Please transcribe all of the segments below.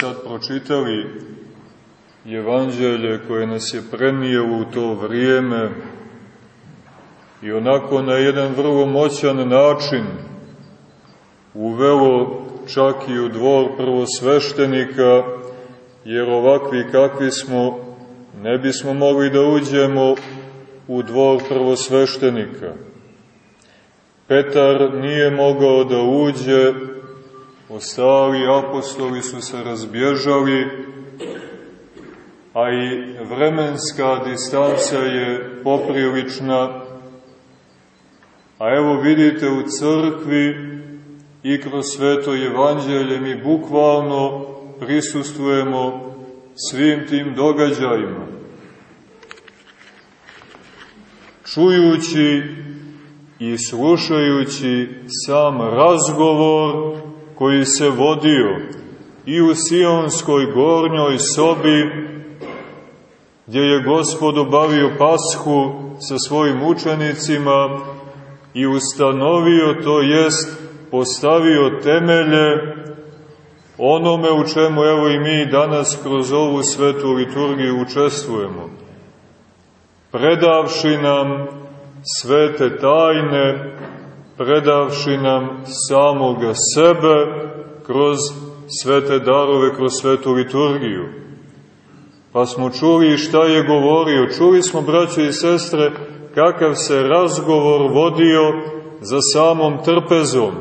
sad pročitali evanđelje koje nas je prenijelo u to vrijeme i onako na jedan vrlo moćan način uvelo čak i u dvor prvosveštenika, jer ovakvi kakvi smo, ne bismo mogli da uđemo u dvor prvosveštenika. Petar nije mogao da uđe, ostali apostoli su se razbježali, a i vremenska distanca je poprilična, a evo vidite u crkvi i kroz sveto evanđelje mi bukvalno prisustujemo svim tim događajima. Čujući i slušajući sam razgovor koji se vodio i u Sionskoj gornjoj sobi, gdje je gospod obavio pashu sa svojim učenicima i ustanovio, to jest postavio temelje onome u čemu evo i mi danas kroz ovu svetu liturgiju učestvujemo, predavši nam svete tajne, predavši nam samoga sebe kroz svete darove, kroz svetu liturgiju. Pa smo čuli šta je govorio, čuli smo, braće i sestre, kakav se razgovor vodio za samom trpezom,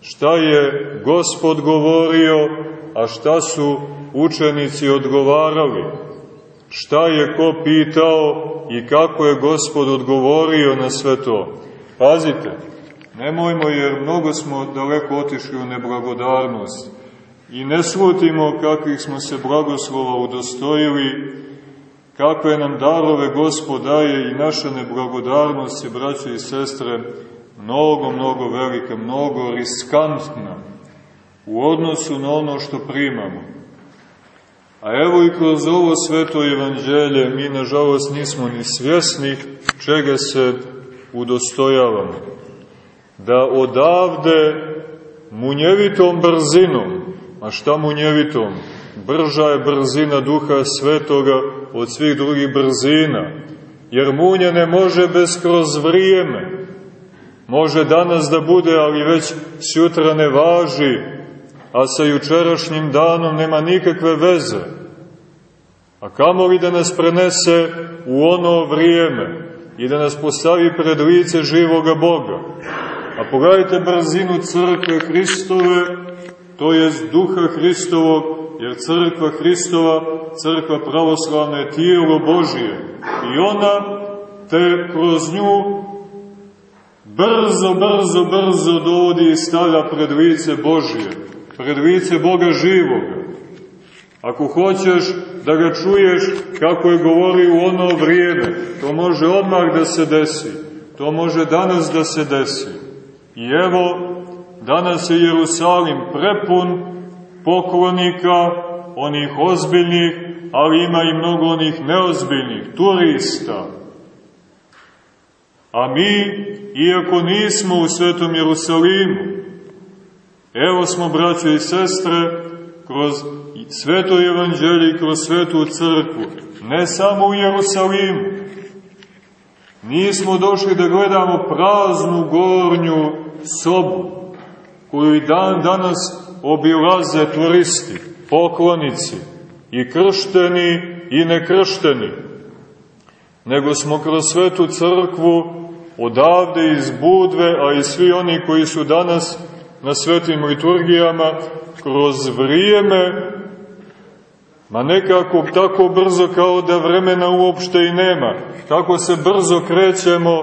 šta je gospod govorio, a šta su učenici odgovarali, šta je ko pitao i kako je gospod odgovorio na sve to. Pazite, nemojmo jer mnogo smo daleko otišli u neblagodarnost i ne slutimo kakvih smo se blagoslova udostojili, kakve nam darove gospod daje i naša neblagodarnost je, braće i sestre, mnogo, mnogo velika, mnogo riskantna u odnosu na ono što primamo. A evo i kroz ovo sveto evanđelje mi nažalost nismo ni svjesni čega se udostojavamo. Da odavde munjevitom brzinom, a šta munjevitom? Brža je brzina duha svetoga od svih drugih brzina, jer munje ne može bez kroz vrijeme. Može danas da bude, ali već sutra ne važi, a sa jučerašnjim danom nema nikakve veze. A kamo li da nas prenese u ono vrijeme i da nas postavi pred lice živoga Boga? A pogledajte brzinu crkve Hristove, to je duha Hristovog, jer crkva Hristova, crkva pravoslavna je tijelo Božije. I ona te kroz nju brzo, brzo, brzo dovodi i stavlja pred lice Božije, pred lice Boga živoga. Ako hoćeš da ga čuješ kako je govori u ono vrijeme, to može odmah da se desi, to može danas da se desi. I evo, danas je Jerusalim prepun poklonika, onih ozbiljnih, ali ima i mnogo onih neozbiljnih, turista. A mi, iako nismo u Svetom Jerusalimu, evo smo, braće i sestre, kroz sveto evanđelje kroz svetu crkvu, ne samo u Jerusalimu. Nismo došli da gledamo praznu gornju sobu, koju i dan danas obilaze turisti, poklonici, i kršteni i nekršteni, nego smo kroz svetu crkvu odavde iz Budve, a i svi oni koji su danas na svetim liturgijama, kroz vrijeme, ma nekako tako brzo kao da vremena uopšte i nema, tako se brzo krećemo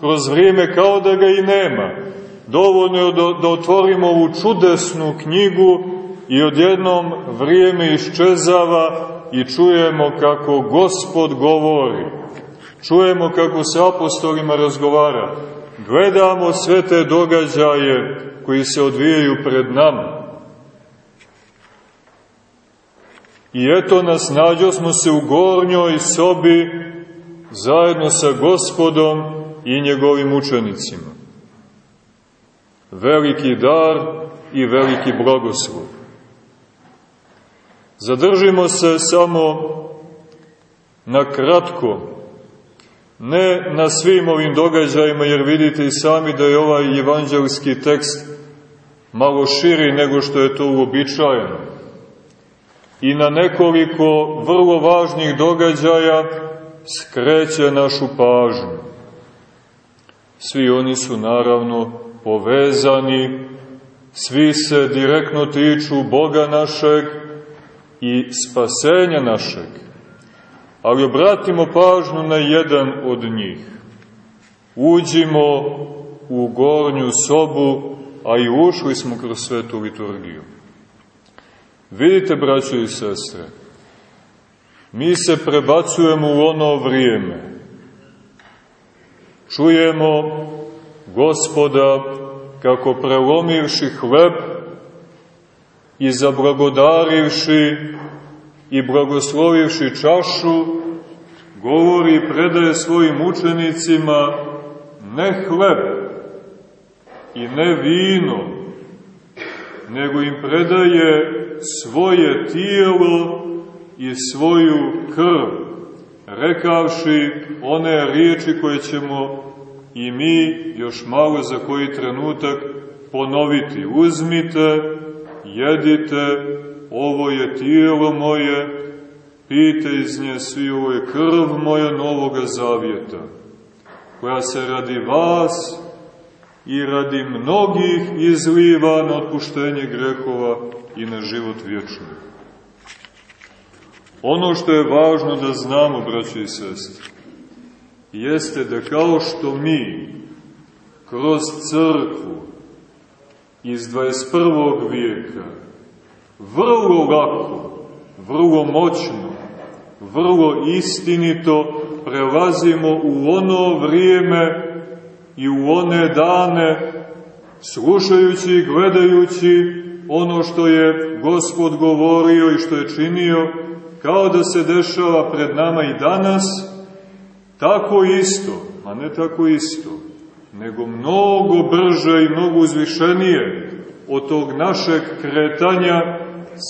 kroz vrijeme kao da ga i nema. Dovoljno je da, da otvorimo ovu čudesnu knjigu i odjednom vrijeme iščezava i čujemo kako Gospod govori čujemo kako se apostolima razgovara, gledamo sve te događaje koji se odvijaju pred nama. I eto nas, nađo smo se u gornjoj sobi zajedno sa gospodom i njegovim učenicima. Veliki dar i veliki blagoslov. Zadržimo se samo na kratko, ne na svim ovim događajima, jer vidite i sami da je ovaj evanđelski tekst malo širi nego što je to uobičajeno. I na nekoliko vrlo važnih događaja skreće našu pažnju. Svi oni su naravno povezani, svi se direktno tiču Boga našeg i spasenja našeg. Ali obratimo pažnju na jedan od njih. Uđimo u gornju sobu, a i ušli smo kroz svetu liturgiju. Vidite, braćo i sestre, mi se prebacujemo u ono vrijeme. Čujemo gospoda kako prelomivši hleb i zablagodarivši i blagoslovivši čašu, govori i predaje svojim učenicima ne hleb i ne vino, nego im predaje svoje tijelo i svoju krv, rekavši one riječi koje ćemo i mi još malo za koji trenutak ponoviti. Uzmite, jedite, ovo je tijelo moje, pite iz nje svi, ovo je krv moja novoga zavjeta, koja se radi vas i radi mnogih izliva na otpuštenje grehova i na život vječni. Ono što je važno da znamo, braći i sestri, jeste da kao što mi kroz crkvu iz 21. vijeka vrlo lako, vrlo moćno, vrlo istinito prelazimo u ono vrijeme i u one dane, slušajući i gledajući ono što je Gospod govorio i što je činio, kao da se dešava pred nama i danas, tako isto, a ne tako isto, nego mnogo brže i mnogo uzvišenije od tog našeg kretanja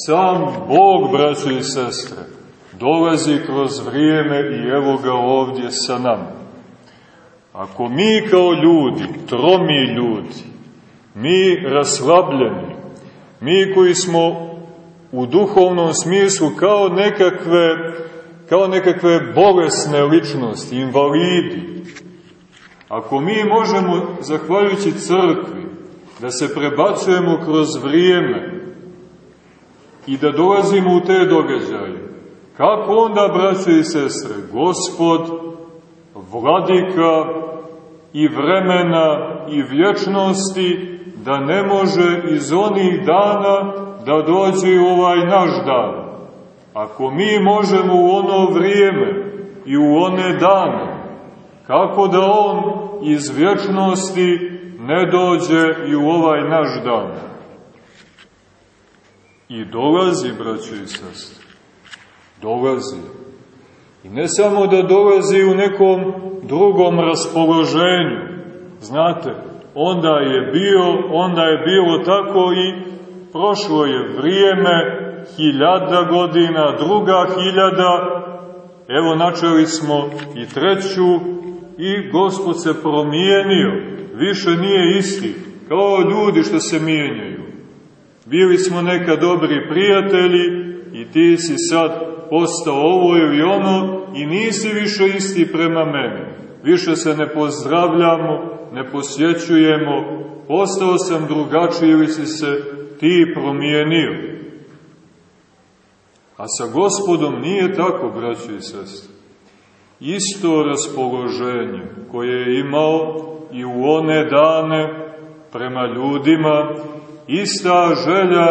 sam Bog, braćo i sestre, dolazi kroz vrijeme i evo ga ovdje sa nama. Ako mi kao ljudi, tromi ljudi, mi raslabljeni, mi koji smo u duhovnom smislu kao nekakve, kao nekakve bolesne ličnosti, invalidi, ako mi možemo, zahvaljujući crkvi, da se prebacujemo kroz vrijeme i da dolazimo u te događaje, kako onda, braće i sestre, Gospod, vladika i vremena i vječnosti, da ne može iz onih dana da dođe ovaj naš dan. Ako mi možemo u ono vrijeme i u one dane, kako da on iz vječnosti ne dođe i u ovaj naš dan? I dolazi, braćo i sestre, dolazi. I ne samo da dolazi u nekom drugom raspoloženju, znate, onda je bio, onda je bilo tako i prošlo je vrijeme, hiljada godina, druga hiljada, evo načeli smo i treću i Gospod se promijenio, više nije isti, kao ljudi što se mijenjaju. Bili smo neka dobri prijatelji i ti si sad postao ovo ili ono i nisi više isti prema meni. Više se ne pozdravljamo, ne posjećujemo, postao sam drugačiji ili si se ti promijenio. A sa gospodom nije tako, braći i sestri. Isto raspoloženje koje je imao i u one dane prema ljudima, ista želja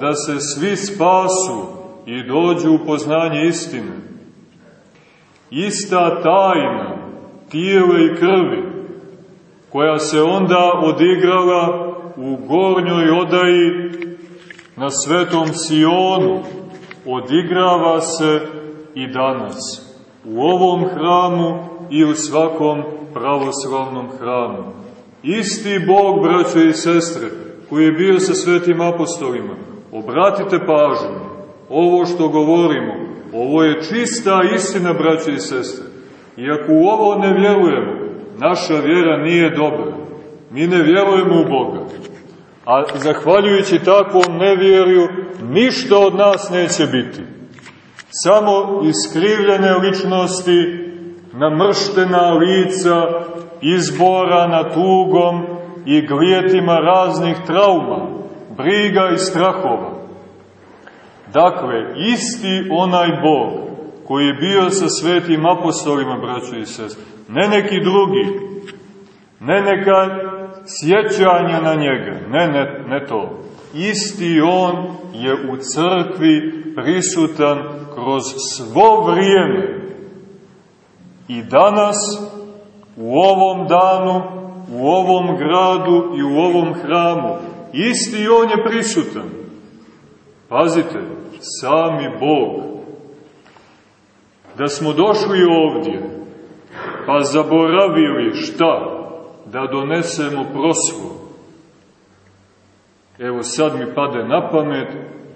da se svi spasu i dođu u poznanje istine. Ista tajna tijela i krvi koja se onda odigrala u gornjoj odaji na svetom Sionu, odigrava se i danas u ovom hramu i u svakom pravoslavnom hramu. Isti Bog, braćo i sestre, koji je bio sa svetim apostolima, obratite pažnju, ovo što govorimo, ovo je čista istina, braće i sestre. I ako u ovo ne vjerujemo, naša vjera nije dobra. Mi ne vjerujemo u Boga. A zahvaljujući takvom nevjerju, ništa od nas neće biti. Samo iskrivljene ličnosti, namrštena lica, izbora na tugom i glijetima raznih trauma, briga i strahova. Dakle, isti onaj Bog koji je bio sa svetim apostolima, braćo i sest, ne neki drugi, ne neka sjećanja na njega, ne, ne, ne to. Isti on je u crkvi prisutan kroz svo vrijeme. I danas, u ovom danu, u ovom gradu i u ovom hramu, isti on je prisutan. Pazite, sami Bog. Da smo došli ovdje, pa zaboravili šta? Da donesemo prosvor. Evo sad mi pade na pamet,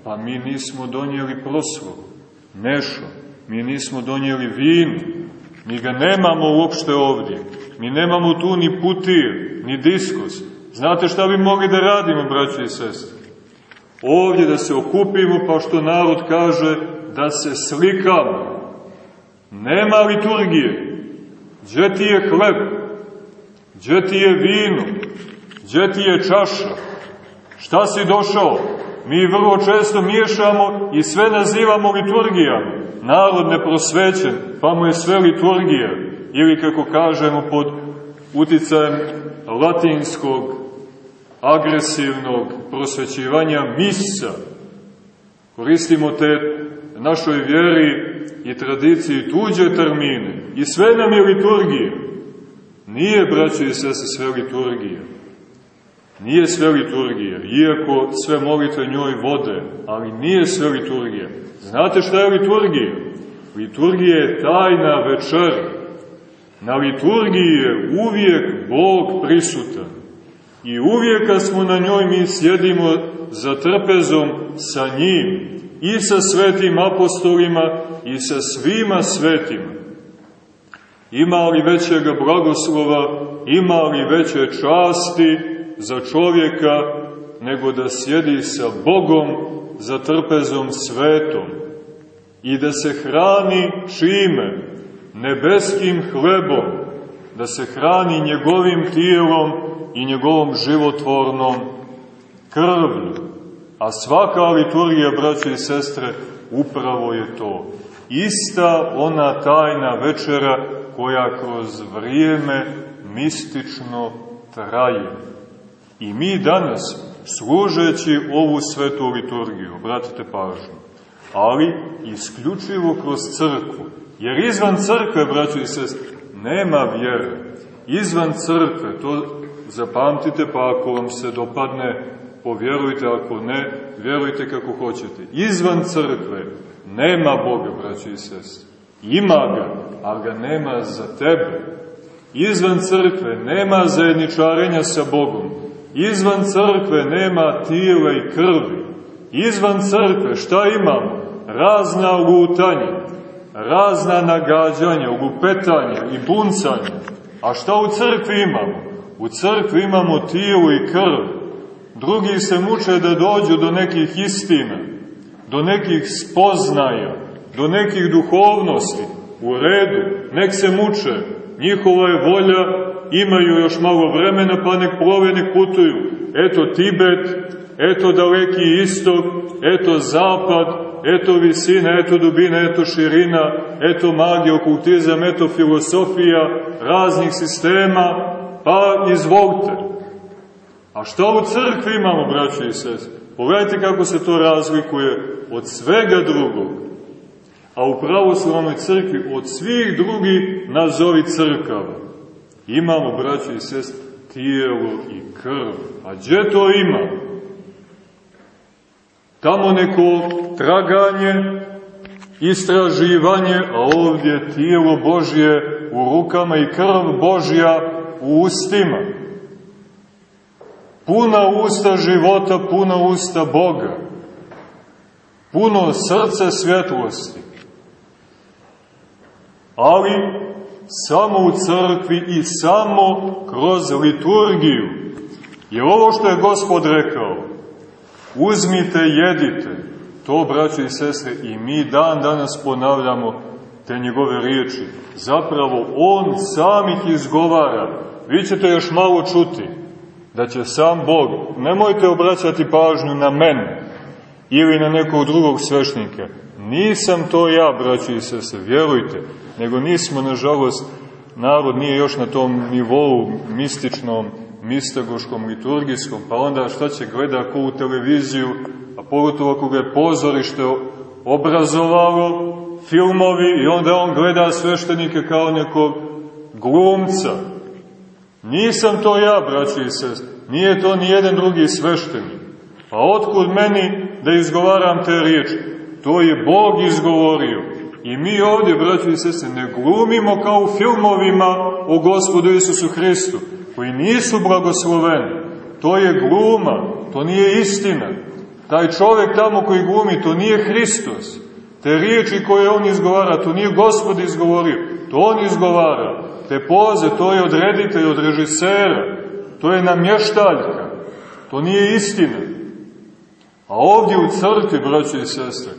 pa mi nismo donijeli prosvor. Nešo, mi nismo donijeli vinu, mi ga nemamo uopšte ovdje. Mi nemamo tu ni putir, ni diskus. Znate šta bi mogli da radimo, braći i sestri? Ovdje da se okupimo, pa što narod kaže, da se slikamo. Nema liturgije. Gdje ti je hleb? Gdje ti je vino? Gdje ti je čaša? Šta si došao? Mi vrlo često miješamo i sve nazivamo liturgijama. Narod neprosvećen, pa mu je sve liturgija. Ili kako kažemo pod uticajem latinskog agresivnog prosvećivanja misa. Koristimo te našoj vjeri i tradiciji tuđe termine. I sve nam je liturgija. Nije, braćo i sese, sve liturgija. Nije sve liturgija, iako sve molite njoj vode, ali nije sve liturgija. Znate šta je liturgija? Liturgija je tajna večera. Na liturgiji je uvijek Bog prisutan. I uvijek kad smo na njoj mi sjedimo za trpezom sa njim i sa svetim apostolima i sa svima svetima. Ima li većega blagoslova, ima li veće časti za čovjeka nego da sjedi sa Bogom za trpezom svetom i da se hrani čime? Nebeskim hlebom, da se hrani njegovim tijelom i njegovom životvornom krvlju. A svaka liturgija, braće i sestre, upravo je to. Ista ona tajna večera koja kroz vrijeme mistično traje. I mi danas, služeći ovu svetu liturgiju, obratite pažnju, ali isključivo kroz crkvu, jer izvan crkve, braćo i sestre, nema vjere. Izvan crkve, to zapamtite, pa ako vam se dopadne, povjerujte, ako ne, vjerujte kako hoćete. Izvan crkve nema Boga, braći i sestri. Ima ga, ali ga nema za tebe. Izvan crkve nema zajedničarenja sa Bogom. Izvan crkve nema tijela i krvi. Izvan crkve šta imamo? Razna lutanja, razna nagađanja, lupetanja i buncanja. A šta u crkvi imamo? U crkvi imamo tijelo i krv. Drugi se muče da dođu do nekih istina, do nekih spoznaja, do nekih duhovnosti. U redu, nek se muče. Njihova je volja, imaju još malo vremena, pa nek plove, nek putuju. Eto Tibet, eto daleki istok, eto zapad, eto visina, eto dubina, eto širina, eto magija, okultizam, eto filosofija raznih sistema, pa izvolite. A šta u crkvi imamo, braći i sest? Pogledajte kako se to razlikuje od svega drugog. A u pravoslavnoj crkvi od svih drugih nazovi crkava. Imamo, braći i sest, tijelo i krv. A gdje to ima? Tamo neko traganje, istraživanje, a ovdje tijelo Božje u rukama i krv Božja u ustima. Puna usta života, puna usta Boga. puno srce svjetlosti. Ali samo u crkvi i samo kroz liturgiju. Jer ovo što je Gospod rekao, uzmite, jedite, to, braćo i sestre, i mi dan danas ponavljamo te njegove riječi. Zapravo, on sam ih izgovara. Vi ćete još malo čuti da će sam Bog, nemojte obraćati pažnju na mene ili na nekog drugog svešnika. Nisam to ja, braći i sese, vjerujte, nego nismo, nažalost, narod nije još na tom nivou mističnom, mistagoškom, liturgijskom, pa onda šta će gleda ko u televiziju, a pogotovo ako ga je pozorište obrazovalo, filmovi, i onda on gleda sveštenike kao nekog glumca, Nisam to ja, braći i sest, nije to ni jedan drugi sveštenik. Pa otkud meni da izgovaram te riječi? To je Bog izgovorio. I mi ovdje, braći i sestre, ne glumimo kao u filmovima o gospodu Isusu Hristu, koji nisu blagosloveni. To je gluma, to nije istina. Taj čovjek tamo koji glumi, to nije Hristos. Te riječi koje on izgovara, to nije gospod izgovorio, to on izgovara te poze, to je od reditelja, od režisera, to je namještaljka, to nije istina. A ovdje u crkvi, braće i sestre,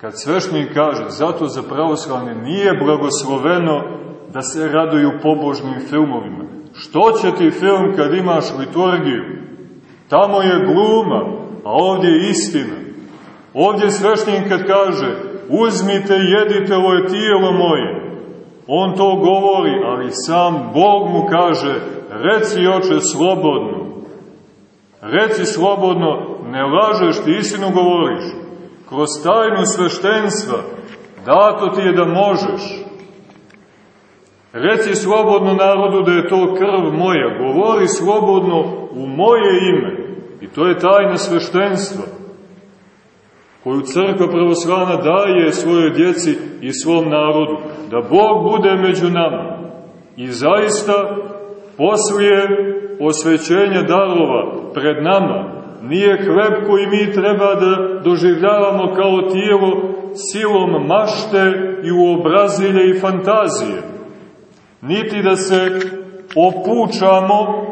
kad svešnik kaže, zato za pravoslavne nije blagosloveno da se raduju pobožnim filmovima. Što će ti film kad imaš liturgiju? Tamo je gluma, a ovdje je istina. Ovdje svešnik kad kaže, uzmite, jedite, ovo je tijelo moje, On to govori, ali sam Bog mu kaže, reci oče slobodno. Reci slobodno, ne lažeš, ti istinu govoriš. Kroz tajnu sveštenstva, dato ti je da možeš. Reci slobodno narodu da je to krv moja, govori slobodno u moje ime. I to je tajna sveštenstva koju crkva pravoslavna daje svojoj djeci i svom narodu, da Bog bude među nama. I zaista, poslije osvećenja darova pred nama, nije hleb koji mi treba da doživljavamo kao tijelo silom mašte i uobrazilje i fantazije, niti da se opučamo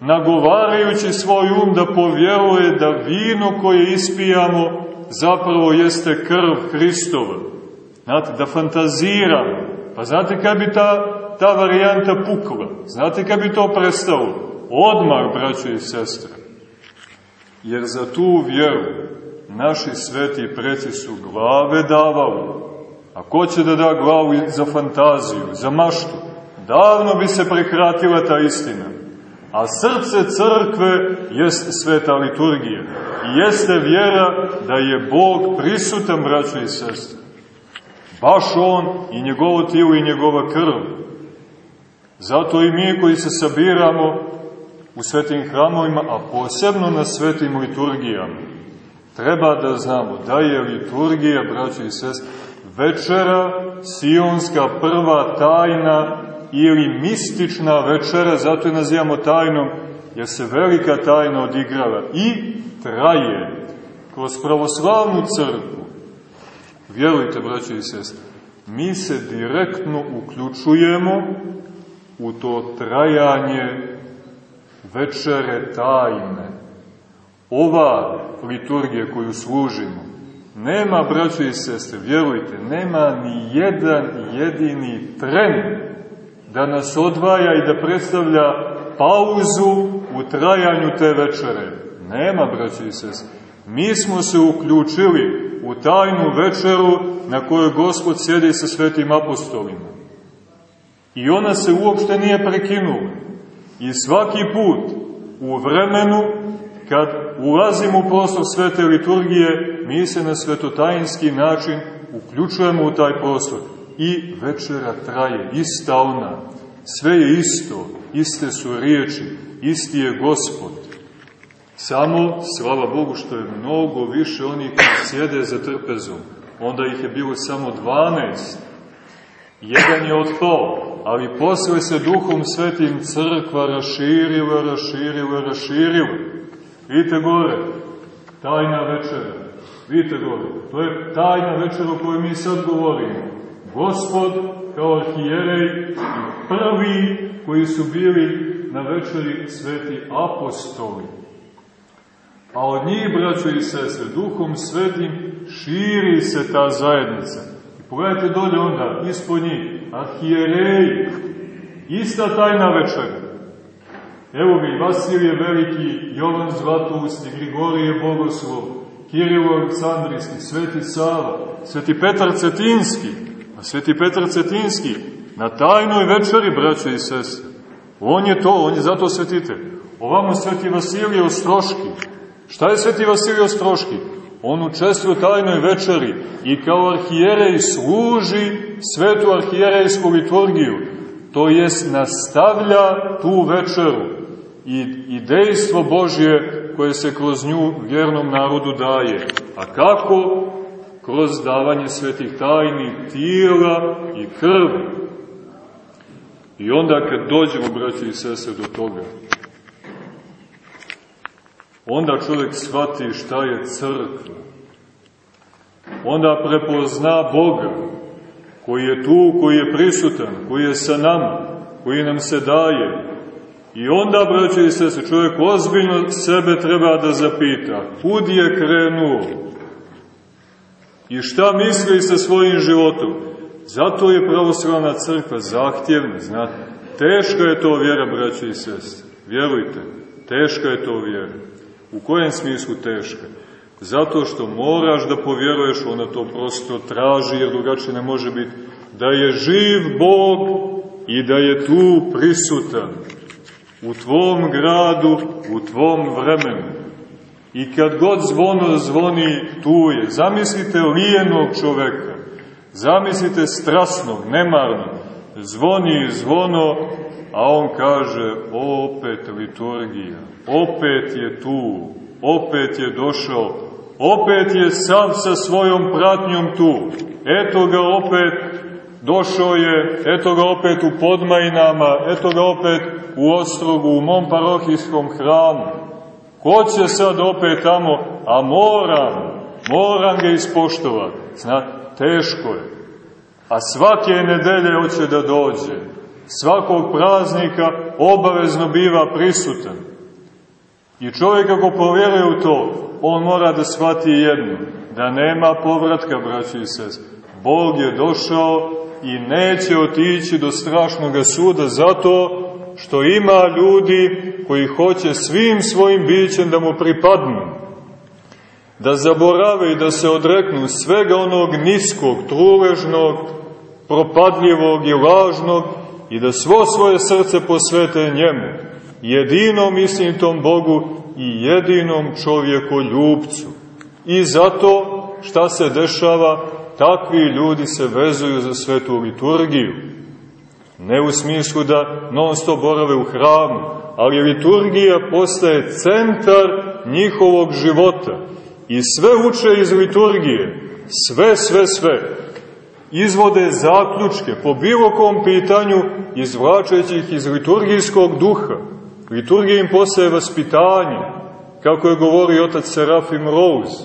nagovarajući svoj um da povjeruje da vino koje ispijamo zapravo jeste krv Hristova. Znate, da fantaziramo. Pa znate kad bi ta, ta varijanta pukla? Znate kad bi to prestalo? Odmah, braćo i sestre. Jer za tu vjeru naši sveti preci su glave davali. A ko će da da glavu za fantaziju, za maštu? Davno bi se prekratila ta istina. A srce crkve jest sveta liturgija. I jeste vjera da je Bog prisutan, braćo i sestre. Baš On i njegovo tijelo i njegova krv. Zato i mi koji se sabiramo u svetim hramovima, a posebno na svetim liturgijama, treba da znamo da je liturgija, braćo i sestre, večera, sionska prva tajna ili mistična večera, zato je nazivamo tajnom, jer se velika tajna odigrava i traje kroz pravoslavnu crkvu. Vjerujte, braće i sestre, mi se direktno uključujemo u to trajanje večere tajne. Ova liturgija koju služimo, nema, braće i sestre, vjerujte, nema ni jedan jedini tren da nas odvaja i da predstavlja pauzu u trajanju te večere. Nema, braći i sest. Mi smo se uključili u tajnu večeru na kojoj Gospod sjedi sa svetim apostolima. I ona se uopšte nije prekinula. I svaki put u vremenu kad ulazimo u prostor svete liturgije, mi se na svetotajinski način uključujemo u taj prostor i večera traje, ista ona. Sve je isto, iste su riječi, isti je gospod. Samo, slava Bogu, što je mnogo više onih koji sjede za trpezom. Onda ih je bilo samo 12. Jedan je otpao, ali posle se duhom svetim crkva raširila, raširila, raširila. Vidite gore, tajna večera. Vidite dobro, to je tajna večera o kojoj mi sad govorimo. Gospod kao arhijerej i prvi koji su bili na večeri sveti apostoli. A od njih, braćo i sestre, duhom svetim širi se ta zajednica. I pogledajte dolje onda, ispod njih, arhijereji, ista tajna večera. Evo ga i Vasilije Veliki, Jovan Zlatoust i Grigorije Bogoslov, Kirilo Aleksandrijski, Sveti Sava, Sveti Petar Cetinski, a Sveti Petar Cetinski na tajnoj večeri, braćo i sestre. On je to, on je zato svetite. Ovamo Sveti Vasilije Ostroški. Šta je Sveti Vasilije Ostroški? On učestvuje u tajnoj večeri i kao arhijerej služi svetu arhijerejsku liturgiju, to jest nastavlja tu večeru i, i dejstvo Božje koje se kroz nju vjernom narodu daje. A kako? Kroz davanje svetih tajni tijela i krvi. I onda kad dođemo, braći i sese, do toga, onda čovjek shvati šta je crkva. Onda prepozna Boga, koji je tu, koji je prisutan, koji je sa nama, koji nam se daje, I onda, braće i sese, čovjek ozbiljno sebe treba da zapita, kud je krenuo i šta misli sa svojim životom. Zato je pravoslavna crkva zahtjevna, znate. Teška je to vjera, braće i sese. Vjerujte, teška je to vjera. U kojem smislu teška? Zato što moraš da povjeruješ, ona to prosto traži, jer drugačije ne može biti, da je živ Bog i da je tu prisutan u tvom gradu, u tvom vremenu. I kad god zvono zvoni, tu je. Zamislite lijenog čoveka, zamislite strasnog, nemarnog, zvoni zvono, a on kaže, opet liturgija, opet je tu, opet je došao, opet je sam sa svojom pratnjom tu, eto ga opet došao je, eto ga opet u Podmajnama, eto ga opet u Ostrogu, u mom parohijskom hramu. Ko će sad opet tamo, a moram, moram ga ispoštovati. Znate, teško je. A svake nedelje hoće da dođe. Svakog praznika obavezno biva prisutan. I čovjek ako povjeruje u to, on mora da shvati jedno, da nema povratka, braći i sest. Bog je došao i neće otići do strašnog suda zato što ima ljudi koji hoće svim svojim bićem da mu pripadnu, da zaborave i da se odreknu svega onog niskog, truležnog, propadljivog i lažnog i da svo svoje srce posvete njemu, jedinom istinitom Bogu i jedinom čovjeku ljubcu. I zato šta se dešava? takvi ljudi se vezuju za svetu liturgiju. Ne u smislu da non stop borave u hramu, ali liturgija postaje centar njihovog života. I sve uče iz liturgije, sve, sve, sve. Izvode zaključke po bilo kom pitanju, izvlačeći ih iz liturgijskog duha. Liturgija im postaje vaspitanje, kako je govorio otac Serafim Rose.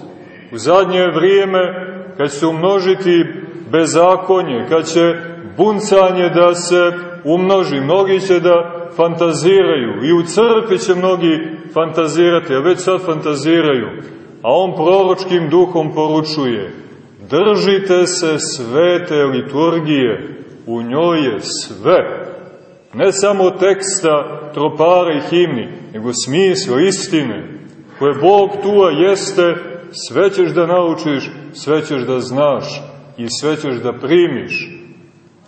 U zadnje vrijeme kad se umnožiti bezakonje, kad će buncanje da se umnoži, mnogi će da fantaziraju i u crkvi će mnogi fantazirati, a već sad fantaziraju, a on proročkim duhom poručuje, držite se svete liturgije, u njoj je sve, ne samo teksta, tropara i himni, nego smisla, istine, koje Bog tua jeste sve ćeš da naučiš, sve ćeš da znaš i sve ćeš da primiš.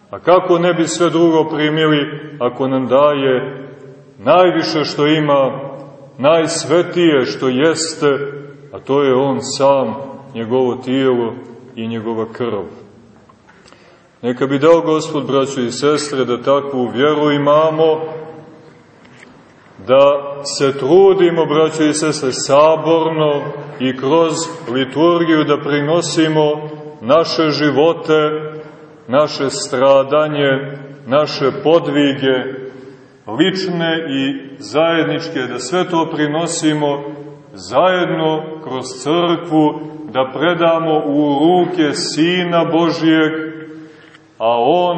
A kako ne bi sve drugo primili ako nam daje najviše što ima, najsvetije što jeste, a to je On sam, njegovo tijelo i njegova krv. Neka bi dao Gospod, braćo i sestre, da takvu vjeru imamo, da se trudimo, braćo i sestre, saborno i kroz liturgiju da prinosimo naše živote, naše stradanje, naše podvige, lične i zajedničke, da sve to prinosimo zajedno kroz crkvu, da predamo u ruke Sina Božijeg, a On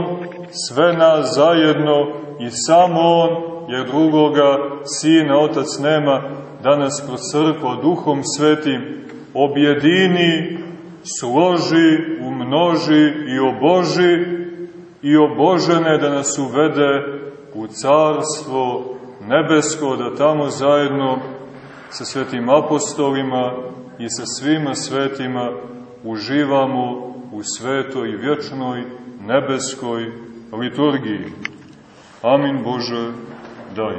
sve nas zajedno i samo On, jer drugoga Sina Otac nema, danas kroz crkva Duhom Svetim objedini, složi, umnoži i oboži i obožene da nas uvede u carstvo nebesko, da tamo zajedno sa svetim apostolima i sa svima svetima uživamo u svetoj vječnoj nebeskoj liturgiji. Amin Bože, daj.